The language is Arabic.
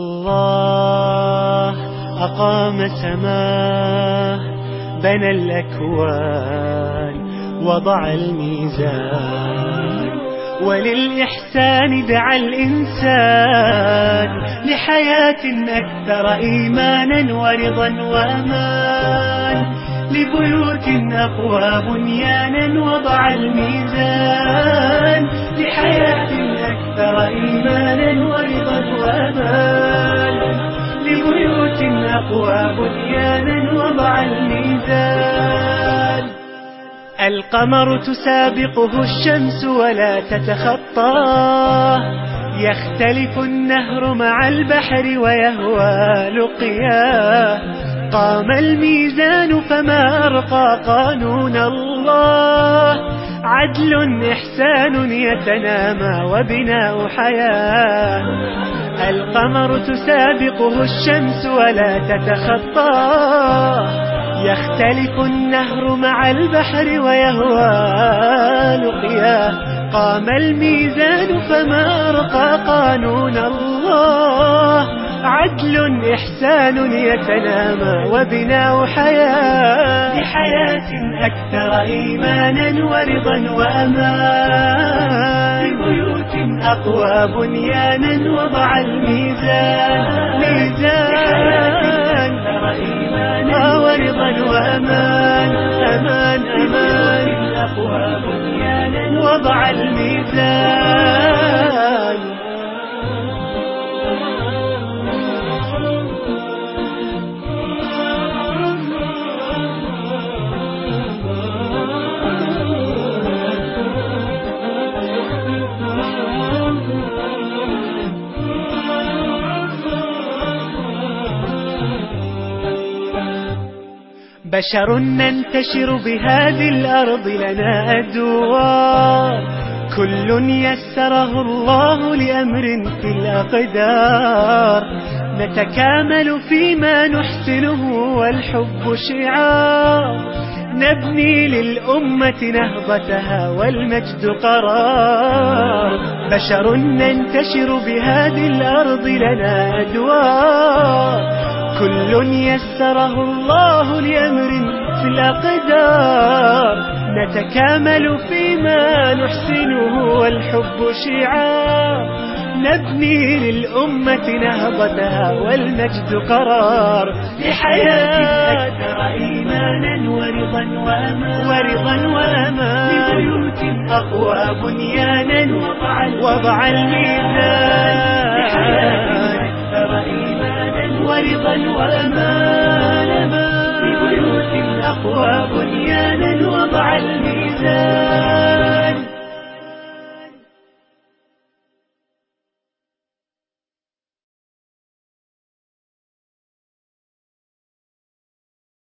الله أقام سماه بنى الأكوان وضع الميزان. وللإحسان دعا الإنسان لحياة أكثر إيمانا ورضا وأمان. لبيوت أقوى بنيانا وضع الميزان. لحياة أكثر إيمانا ورضا وأمان. لبيوت أقوى بنيانا الميزان. القمر تسابقه الشمس ولا تتخطاه يختلف النهر مع البحر ويهوى لقياه قام الميزان فما أرقى قانون الله. عدل إحسان يتنامى وبناء حياة. القمر تسابقه الشمس ولا تتخطاه يختلف النهر مع البحر ويهوى لقياه. قام الميزان فما أرقى قانون الله. عدل إحسان يتنامى وبناء حياة. لحياة أكثر إيمانا ورضا وأمان. لبيوت أقوى بنيانا وضع الميزان. ميزان. ورضا وأمان. بشر ننتشر بهذه الأرض لنا أدوار كل يسره الله لأمر في الأقدار. نتكامل فيما نحسنه والحب شعار. نبني للأمة نهضتها والمجد قرار. بشر ننتشر بهذه الأرض لنا أدوار. كل يسره الله لأمر في الأقدار. نتكامل فيما نحسنه والحب شعار. نبني للأمة نهضتها والمجد قرار. لحياة أكثر إيمانا ورضا وأمان. ورضا وأمان. لبيوت أقوى بنيانا. وضع الميزان. بنيانا وضع الميزان.